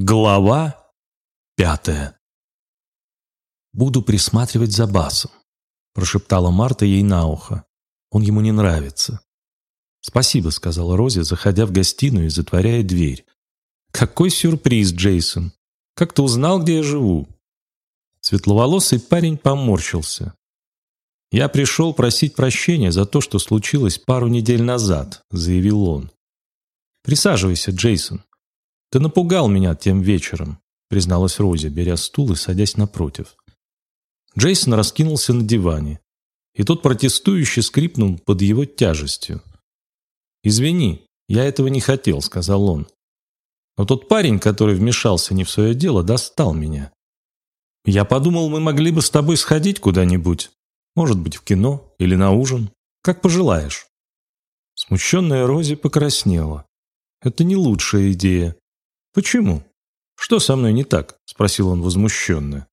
Глава пятая «Буду присматривать за Басом», – прошептала Марта ей на ухо. «Он ему не нравится». «Спасибо», – сказала Рози, заходя в гостиную и затворяя дверь. «Какой сюрприз, Джейсон! Как ты узнал, где я живу?» Светловолосый парень поморщился. «Я пришел просить прощения за то, что случилось пару недель назад», – заявил он. «Присаживайся, Джейсон. «Ты напугал меня тем вечером», — призналась Рози, беря стул и садясь напротив. Джейсон раскинулся на диване, и тот протестующе скрипнул под его тяжестью. «Извини, я этого не хотел», — сказал он. «Но тот парень, который вмешался не в свое дело, достал меня. Я подумал, мы могли бы с тобой сходить куда-нибудь. Может быть, в кино или на ужин. Как пожелаешь». Смущенная Рози покраснела. «Это не лучшая идея. «Почему? Что со мной не так?» – спросил он возмущенно.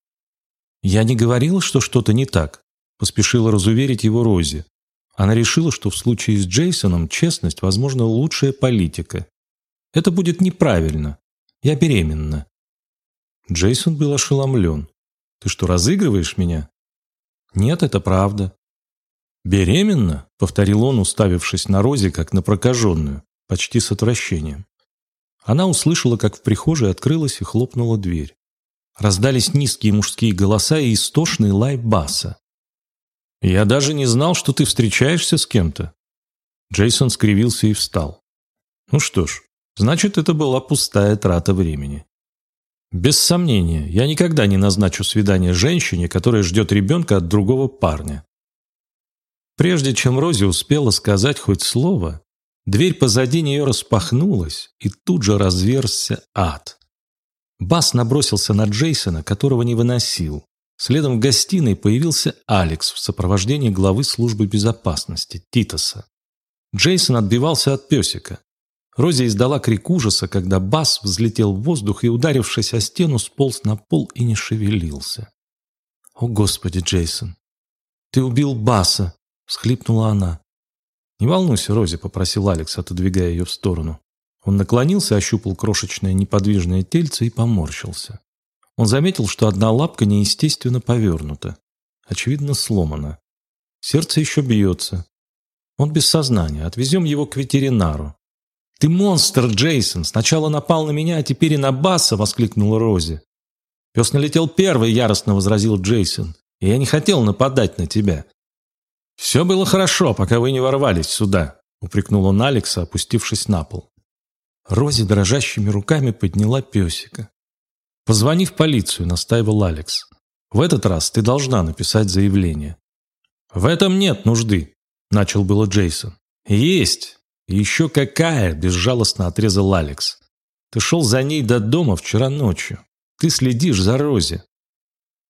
«Я не говорила, что что-то не так», – поспешила разуверить его Рози. Она решила, что в случае с Джейсоном честность, возможно, лучшая политика. Это будет неправильно. Я беременна. Джейсон был ошеломлен. «Ты что, разыгрываешь меня?» «Нет, это правда». «Беременна?» — повторил он, уставившись на Рози, как на прокаженную, почти с отвращением. Она услышала, как в прихожей открылась и хлопнула дверь. Раздались низкие мужские голоса и истошный лай баса. «Я даже не знал, что ты встречаешься с кем-то». Джейсон скривился и встал. «Ну что ж, значит, это была пустая трата времени». «Без сомнения, я никогда не назначу свидание женщине, которая ждет ребенка от другого парня». Прежде чем Рози успела сказать хоть слово, Дверь позади нее распахнулась, и тут же разверзся ад. Бас набросился на Джейсона, которого не выносил. Следом в гостиной появился Алекс в сопровождении главы службы безопасности, Титоса. Джейсон отбивался от песика. Рози издала крик ужаса, когда Бас взлетел в воздух и, ударившись о стену, сполз на пол и не шевелился. «О, Господи, Джейсон! Ты убил Баса!» – всхлипнула она. «Не волнуйся, Рози», — попросил Алекс, отодвигая ее в сторону. Он наклонился, ощупал крошечное неподвижное тельце и поморщился. Он заметил, что одна лапка неестественно повернута. Очевидно, сломана. Сердце еще бьется. Он без сознания. Отвезем его к ветеринару. «Ты монстр, Джейсон! Сначала напал на меня, а теперь и на Басса!» — воскликнула Рози. «Пес налетел первый», — яростно возразил Джейсон. «И я не хотел нападать на тебя. «Все было хорошо, пока вы не ворвались сюда», — упрекнул он Алекса, опустившись на пол. Рози дрожащими руками подняла песика. «Позвони в полицию», — настаивал Алекс. «В этот раз ты должна написать заявление». «В этом нет нужды», — начал было Джейсон. «Есть! еще какая!» — безжалостно отрезал Алекс. «Ты шел за ней до дома вчера ночью. Ты следишь за Рози».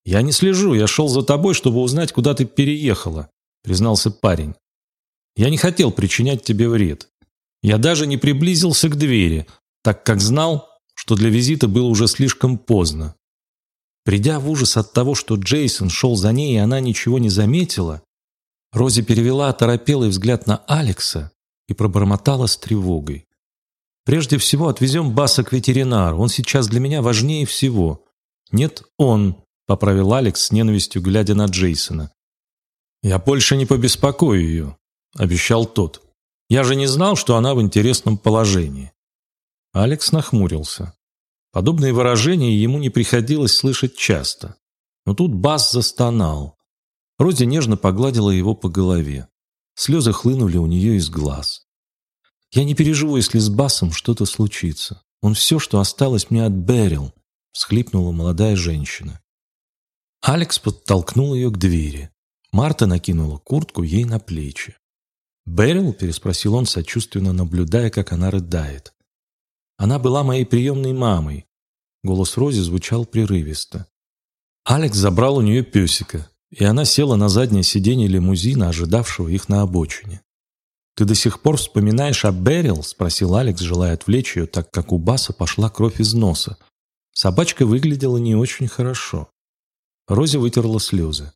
«Я не слежу, я шел за тобой, чтобы узнать, куда ты переехала признался парень. «Я не хотел причинять тебе вред. Я даже не приблизился к двери, так как знал, что для визита было уже слишком поздно. Придя в ужас от того, что Джейсон шел за ней, и она ничего не заметила, Рози перевела оторопелый взгляд на Алекса и пробормотала с тревогой. «Прежде всего отвезем Баса к ветеринару, он сейчас для меня важнее всего». «Нет, он», — поправил Алекс с ненавистью, глядя на Джейсона. «Я больше не побеспокою ее», — обещал тот. «Я же не знал, что она в интересном положении». Алекс нахмурился. Подобные выражения ему не приходилось слышать часто. Но тут Бас застонал. Рози нежно погладила его по голове. Слезы хлынули у нее из глаз. «Я не переживу, если с Басом что-то случится. Он все, что осталось мне от Берил», — всхлипнула молодая женщина. Алекс подтолкнул ее к двери. Марта накинула куртку ей на плечи. «Берил?» – переспросил он, сочувственно наблюдая, как она рыдает. «Она была моей приемной мамой». Голос Рози звучал прерывисто. Алекс забрал у нее песика, и она села на заднее сиденье лимузина, ожидавшего их на обочине. «Ты до сих пор вспоминаешь о Берил?» – спросил Алекс, желая отвлечь ее, так как у Баса пошла кровь из носа. Собачка выглядела не очень хорошо. Рози вытерла слезы.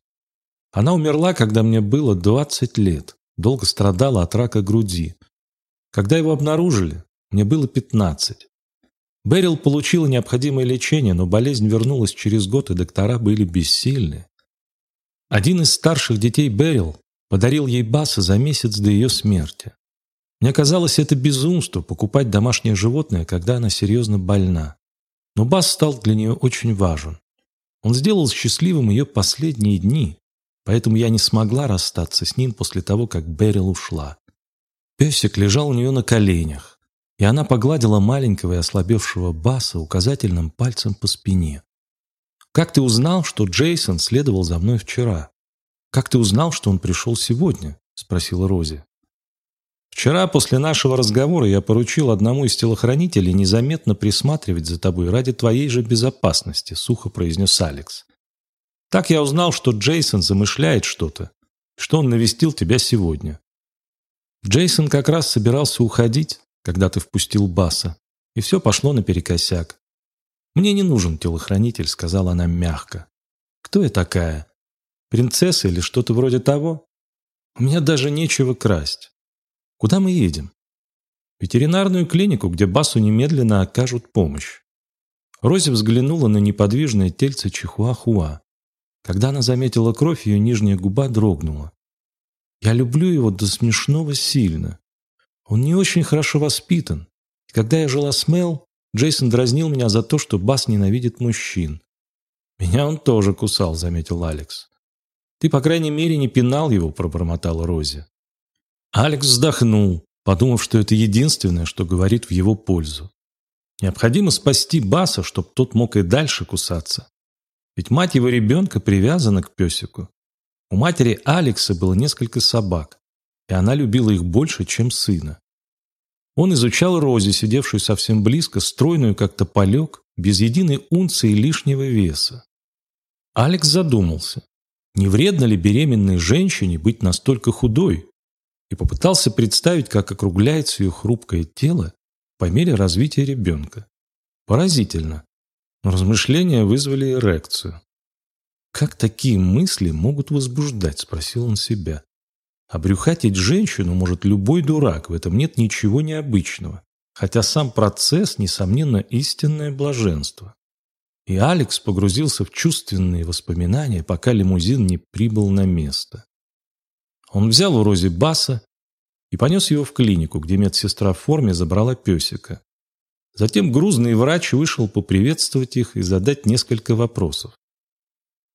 Она умерла, когда мне было 20 лет. Долго страдала от рака груди. Когда его обнаружили, мне было 15. Берил получила необходимое лечение, но болезнь вернулась через год, и доктора были бессильны. Один из старших детей Берил подарил ей Баса за месяц до ее смерти. Мне казалось, это безумство покупать домашнее животное, когда она серьезно больна. Но Бас стал для нее очень важен. Он сделал счастливым ее последние дни, поэтому я не смогла расстаться с ним после того, как Берил ушла. Песик лежал у нее на коленях, и она погладила маленького и ослабевшего Баса указательным пальцем по спине. «Как ты узнал, что Джейсон следовал за мной вчера? Как ты узнал, что он пришел сегодня?» – спросила Рози. «Вчера после нашего разговора я поручил одному из телохранителей незаметно присматривать за тобой ради твоей же безопасности», – сухо произнес Алекс. «Так я узнал, что Джейсон замышляет что-то, что он навестил тебя сегодня. Джейсон как раз собирался уходить, когда ты впустил Баса, и все пошло наперекосяк. «Мне не нужен телохранитель», — сказала она мягко. «Кто я такая? Принцесса или что-то вроде того? У меня даже нечего красть. Куда мы едем?» «Ветеринарную клинику, где Басу немедленно окажут помощь». Рози взглянула на неподвижное тельце Чихуахуа. Когда она заметила кровь, ее нижняя губа дрогнула. «Я люблю его до смешного сильно. Он не очень хорошо воспитан. И когда я жила с Мел, Джейсон дразнил меня за то, что Бас ненавидит мужчин. «Меня он тоже кусал», — заметил Алекс. «Ты, по крайней мере, не пинал его», — пробормотала Рози. Алекс вздохнул, подумав, что это единственное, что говорит в его пользу. Необходимо спасти Баса, чтобы тот мог и дальше кусаться. Ведь мать его ребенка привязана к песику. У матери Алекса было несколько собак и она любила их больше, чем сына. Он изучал Рози, сидевшую совсем близко, стройную, как тополек, без единой унции лишнего веса. Алекс задумался, не вредно ли беременной женщине быть настолько худой, и попытался представить, как округляется ее хрупкое тело по мере развития ребенка. Поразительно, но размышления вызвали эрекцию. «Как такие мысли могут возбуждать?» – спросил он себя. Обрюхатить женщину может любой дурак, в этом нет ничего необычного. Хотя сам процесс, несомненно, истинное блаженство. И Алекс погрузился в чувственные воспоминания, пока лимузин не прибыл на место. Он взял у Рози Баса и понес его в клинику, где медсестра в форме забрала песика. Затем грузный врач вышел поприветствовать их и задать несколько вопросов.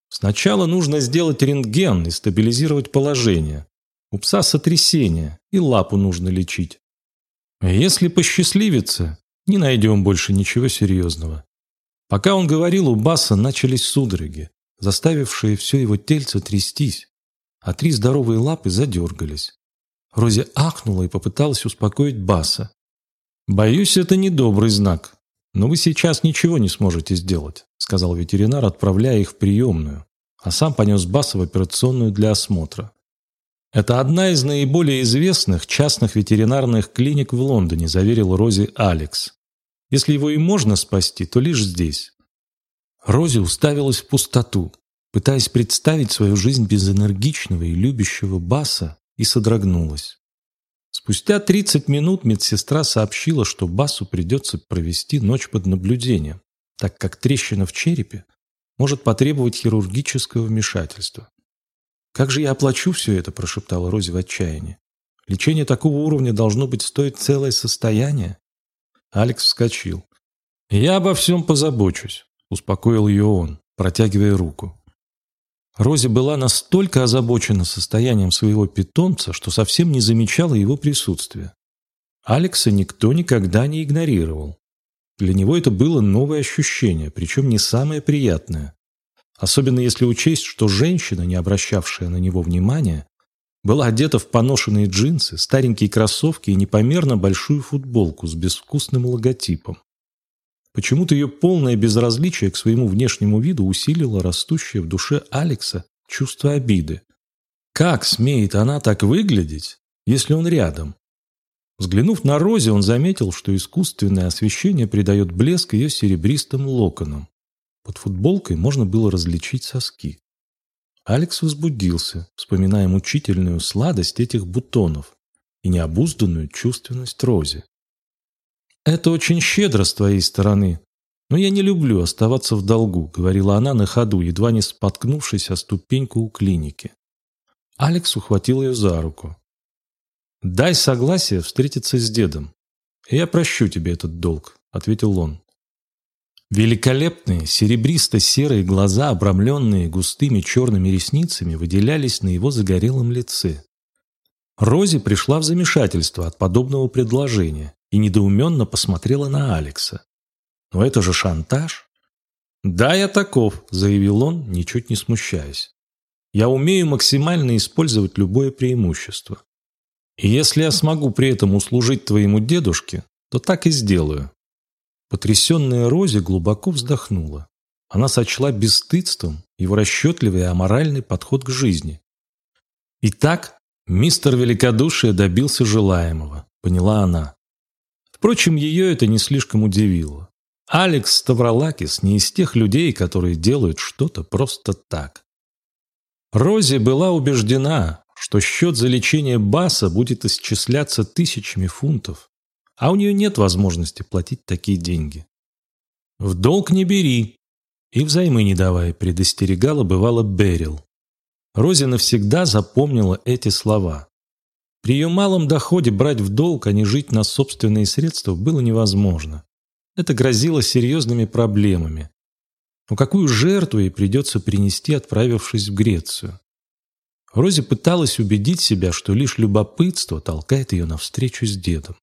Сначала нужно сделать рентген и стабилизировать положение, у пса сотрясение, и лапу нужно лечить. А если посчастливится, не найдем больше ничего серьезного. Пока он говорил, у Баса начались судороги, заставившие все его тельце трястись, а три здоровые лапы задергались. Рози ахнула и попыталась успокоить Баса. «Боюсь, это недобрый знак, но вы сейчас ничего не сможете сделать», сказал ветеринар, отправляя их в приемную, а сам понес Баса в операционную для осмотра. Это одна из наиболее известных частных ветеринарных клиник в Лондоне, заверил Рози Алекс. Если его и можно спасти, то лишь здесь. Рози уставилась в пустоту, пытаясь представить свою жизнь без энергичного и любящего Баса, и содрогнулась. Спустя 30 минут медсестра сообщила, что Басу придется провести ночь под наблюдением, так как трещина в черепе может потребовать хирургического вмешательства. «Как же я оплачу все это?» – прошептала Рози в отчаянии. «Лечение такого уровня должно быть стоить целое состояние». Алекс вскочил. «Я обо всем позабочусь», – успокоил ее он, протягивая руку. Рози была настолько озабочена состоянием своего питомца, что совсем не замечала его присутствия. Алекса никто никогда не игнорировал. Для него это было новое ощущение, причем не самое приятное. Особенно если учесть, что женщина, не обращавшая на него внимания, была одета в поношенные джинсы, старенькие кроссовки и непомерно большую футболку с безвкусным логотипом. Почему-то ее полное безразличие к своему внешнему виду усилило растущее в душе Алекса чувство обиды. Как смеет она так выглядеть, если он рядом? Взглянув на Рози, он заметил, что искусственное освещение придает блеск ее серебристым локонам. Под футболкой можно было различить соски. Алекс возбудился, вспоминая мучительную сладость этих бутонов и необузданную чувственность Рози. «Это очень щедро с твоей стороны, но я не люблю оставаться в долгу», говорила она на ходу, едва не споткнувшись о ступеньку у клиники. Алекс ухватил ее за руку. «Дай согласие встретиться с дедом, и я прощу тебе этот долг», — ответил он. Великолепные серебристо-серые глаза, обрамленные густыми черными ресницами, выделялись на его загорелом лице. Рози пришла в замешательство от подобного предложения и недоуменно посмотрела на Алекса. «Но это же шантаж!» «Да, я таков», — заявил он, ничуть не смущаясь. «Я умею максимально использовать любое преимущество. И если я смогу при этом услужить твоему дедушке, то так и сделаю». Потрясенная Рози глубоко вздохнула. Она сочла бесстыдством его расчетливый и аморальный подход к жизни. Итак, Мистер Великодушие добился желаемого, поняла она. Впрочем, ее это не слишком удивило. Алекс Ставролакис не из тех людей, которые делают что-то просто так. Рози была убеждена, что счет за лечение Баса будет исчисляться тысячами фунтов, а у нее нет возможности платить такие деньги. «В долг не бери и взаймы не давай», предостерегала бывало Берил. Рози навсегда запомнила эти слова. При ее малом доходе брать в долг, а не жить на собственные средства было невозможно. Это грозило серьезными проблемами. Но какую жертву ей придется принести, отправившись в Грецию? Рози пыталась убедить себя, что лишь любопытство толкает ее навстречу с дедом.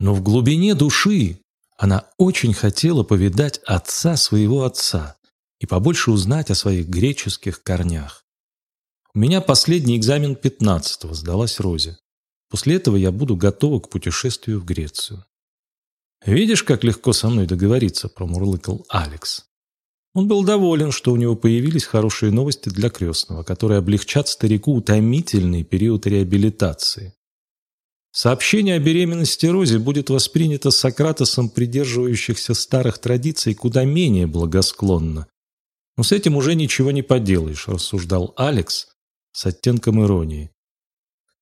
Но в глубине души она очень хотела повидать отца своего отца и побольше узнать о своих греческих корнях. У меня последний экзамен 15-го, сдалась Розе. После этого я буду готова к путешествию в Грецию. «Видишь, как легко со мной договориться», – промурлыкал Алекс. Он был доволен, что у него появились хорошие новости для крестного, которые облегчат старику утомительный период реабилитации. Сообщение о беременности Рози будет воспринято Сократосом, придерживающихся старых традиций, куда менее благосклонно. Но с этим уже ничего не поделаешь, рассуждал Алекс, с оттенком иронии.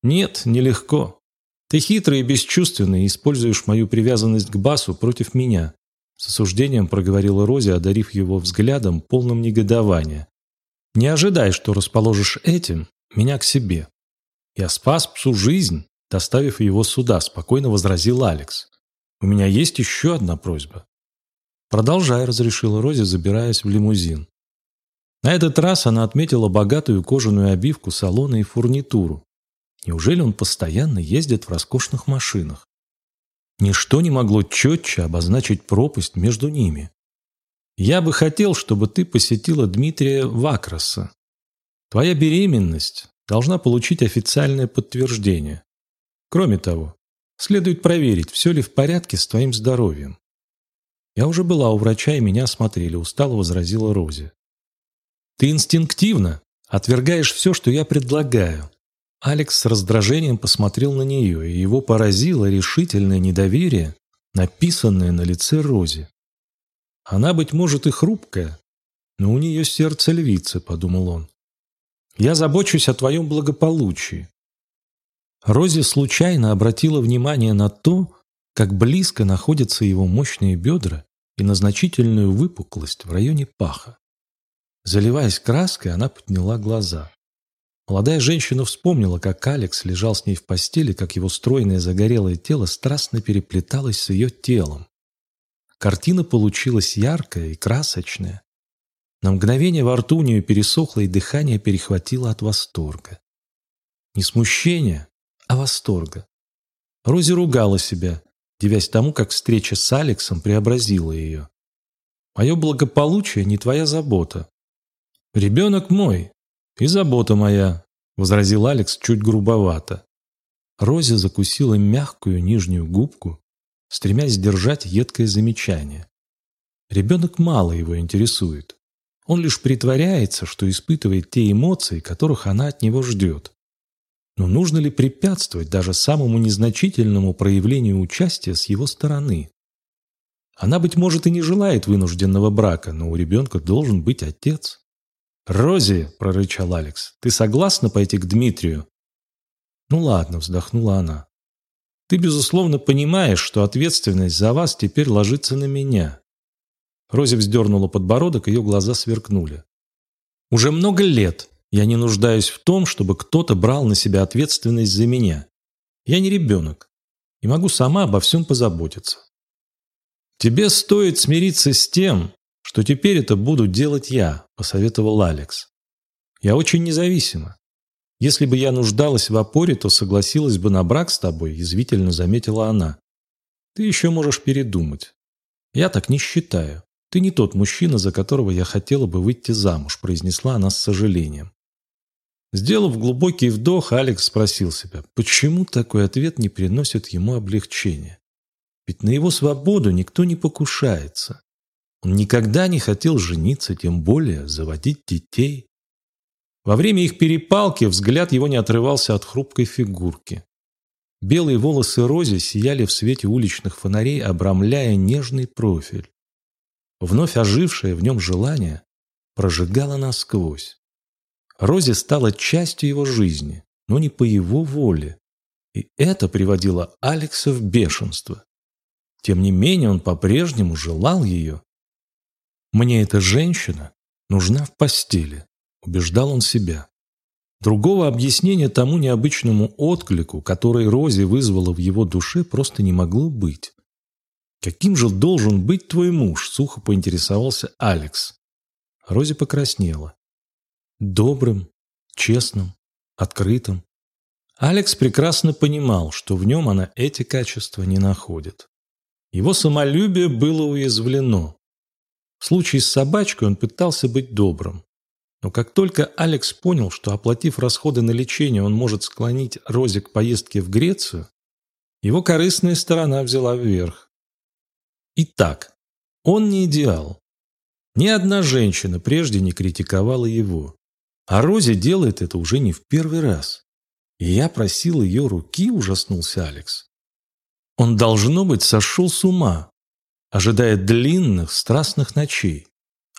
«Нет, нелегко. Ты хитрый и бесчувственный используешь мою привязанность к Басу против меня», с осуждением проговорила Рози, одарив его взглядом, полным негодования. «Не ожидай, что расположишь этим меня к себе. Я спас псу жизнь, доставив его сюда», спокойно возразил Алекс. «У меня есть еще одна просьба». «Продолжай», — разрешила Рози, забираясь в лимузин. На этот раз она отметила богатую кожаную обивку салона и фурнитуру. Неужели он постоянно ездит в роскошных машинах? Ничто не могло четче обозначить пропасть между ними. «Я бы хотел, чтобы ты посетила Дмитрия Вакроса. Твоя беременность должна получить официальное подтверждение. Кроме того, следует проверить, все ли в порядке с твоим здоровьем. Я уже была у врача, и меня осмотрели, устало возразила Рози. Ты инстинктивно отвергаешь все, что я предлагаю. Алекс с раздражением посмотрел на нее, и его поразило решительное недоверие, написанное на лице Рози. Она, быть может, и хрупкая, но у нее сердце львицы, подумал он. Я забочусь о твоем благополучии. Рози случайно обратила внимание на то, как близко находятся его мощные бедра и на значительную выпуклость в районе паха. Заливаясь краской, она подняла глаза. Молодая женщина вспомнила, как Алекс лежал с ней в постели, как его стройное загорелое тело страстно переплеталось с ее телом. Картина получилась яркая и красочная. На мгновение во рту у нее пересохло, и дыхание перехватило от восторга. Не смущения, а восторга. Рози ругала себя, девясь тому, как встреча с Алексом преобразила ее. «Мое благополучие не твоя забота. «Ребенок мой и забота моя», — возразил Алекс чуть грубовато. Рози закусила мягкую нижнюю губку, стремясь сдержать едкое замечание. Ребенок мало его интересует. Он лишь притворяется, что испытывает те эмоции, которых она от него ждет. Но нужно ли препятствовать даже самому незначительному проявлению участия с его стороны? Она, быть может, и не желает вынужденного брака, но у ребенка должен быть отец. «Рози!» – прорычал Алекс. «Ты согласна пойти к Дмитрию?» «Ну ладно», – вздохнула она. Ты, безусловно, понимаешь, что ответственность за вас теперь ложится на меня». Рози вздернула подбородок, ее глаза сверкнули. «Уже много лет я не нуждаюсь в том, чтобы кто-то брал на себя ответственность за меня. Я не ребенок и могу сама обо всем позаботиться. Тебе стоит смириться с тем, что теперь это буду делать я», – посоветовал Алекс. «Я очень независима. Если бы я нуждалась в опоре, то согласилась бы на брак с тобой, язвительно заметила она. Ты еще можешь передумать. Я так не считаю. Ты не тот мужчина, за которого я хотела бы выйти замуж, произнесла она с сожалением. Сделав глубокий вдох, Алекс спросил себя, почему такой ответ не приносит ему облегчения. Ведь на его свободу никто не покушается. Он никогда не хотел жениться, тем более заводить детей. Во время их перепалки взгляд его не отрывался от хрупкой фигурки. Белые волосы Рози сияли в свете уличных фонарей, обрамляя нежный профиль. Вновь ожившее в нем желание прожигало насквозь. Рози стала частью его жизни, но не по его воле. И это приводило Алекса в бешенство. Тем не менее он по-прежнему желал ее. «Мне эта женщина нужна в постели», убеждал он себя. Другого объяснения тому необычному отклику, который Рози вызвала в его душе, просто не могло быть. «Каким же должен быть твой муж?» – сухо поинтересовался Алекс. Рози покраснела. «Добрым, честным, открытым». Алекс прекрасно понимал, что в нем она эти качества не находит. Его самолюбие было уязвлено. В случае с собачкой он пытался быть добрым. Но как только Алекс понял, что оплатив расходы на лечение, он может склонить Рози к поездке в Грецию, его корыстная сторона взяла вверх. Итак, он не идеал. Ни одна женщина прежде не критиковала его. А Рози делает это уже не в первый раз. И я просил ее руки, ужаснулся Алекс. Он, должно быть, сошел с ума, ожидая длинных, страстных ночей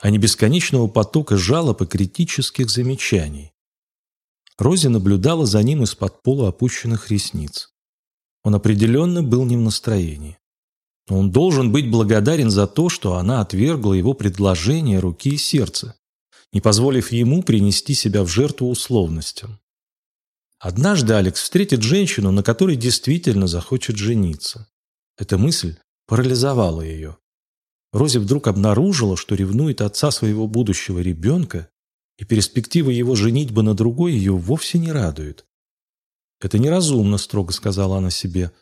а не бесконечного потока жалоб и критических замечаний. Рози наблюдала за ним из-под полуопущенных ресниц. Он определенно был не в настроении. Но он должен быть благодарен за то, что она отвергла его предложение руки и сердца, не позволив ему принести себя в жертву условностям. Однажды Алекс встретит женщину, на которой действительно захочет жениться. Эта мысль парализовала ее. Рози вдруг обнаружила, что ревнует отца своего будущего ребенка, и перспектива его женитьбы на другой ее вовсе не радует. «Это неразумно», — строго сказала она себе.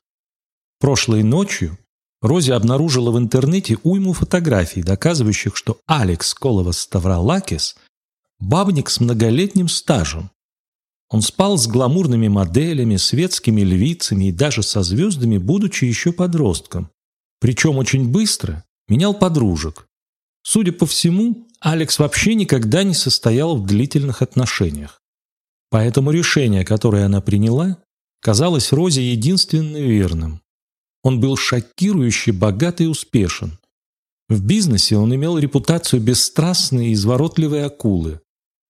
Прошлой ночью Рози обнаружила в интернете уйму фотографий, доказывающих, что Алекс Коловас-Ставролакис – бабник с многолетним стажем. Он спал с гламурными моделями, светскими львицами и даже со звездами, будучи еще подростком. Причем очень быстро менял подружек. Судя по всему, Алекс вообще никогда не состоял в длительных отношениях. Поэтому решение, которое она приняла, казалось Розе единственно верным. Он был шокирующе богат и успешен. В бизнесе он имел репутацию бесстрастной и изворотливой акулы.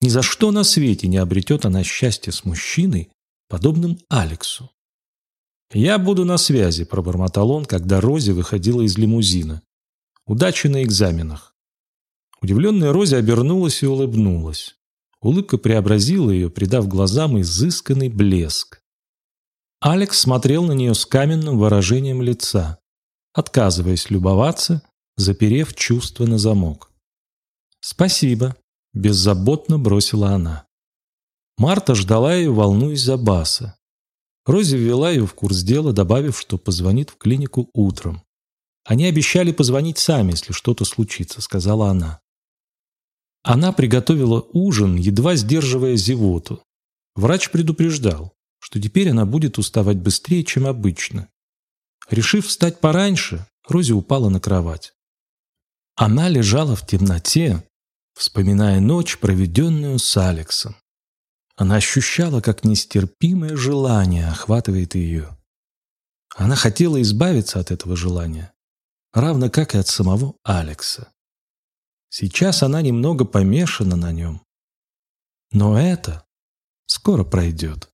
Ни за что на свете не обретет она счастье с мужчиной, подобным Алексу. «Я буду на связи», – пробормотал он, когда Рози выходила из лимузина. Удачи на экзаменах. Удивленная Рози обернулась и улыбнулась. Улыбка преобразила ее, придав глазам изысканный блеск. Алекс смотрел на нее с каменным выражением лица, отказываясь любоваться, заперев чувство на замок. «Спасибо», – беззаботно бросила она. Марта ждала ее, волнуясь за Баса. Рози ввела ее в курс дела, добавив, что позвонит в клинику утром. Они обещали позвонить сами, если что-то случится», — сказала она. Она приготовила ужин, едва сдерживая зевоту. Врач предупреждал, что теперь она будет уставать быстрее, чем обычно. Решив встать пораньше, Рози упала на кровать. Она лежала в темноте, вспоминая ночь, проведенную с Алексом. Она ощущала, как нестерпимое желание охватывает ее. Она хотела избавиться от этого желания, равно как и от самого Алекса. Сейчас она немного помешана на нем. Но это скоро пройдет.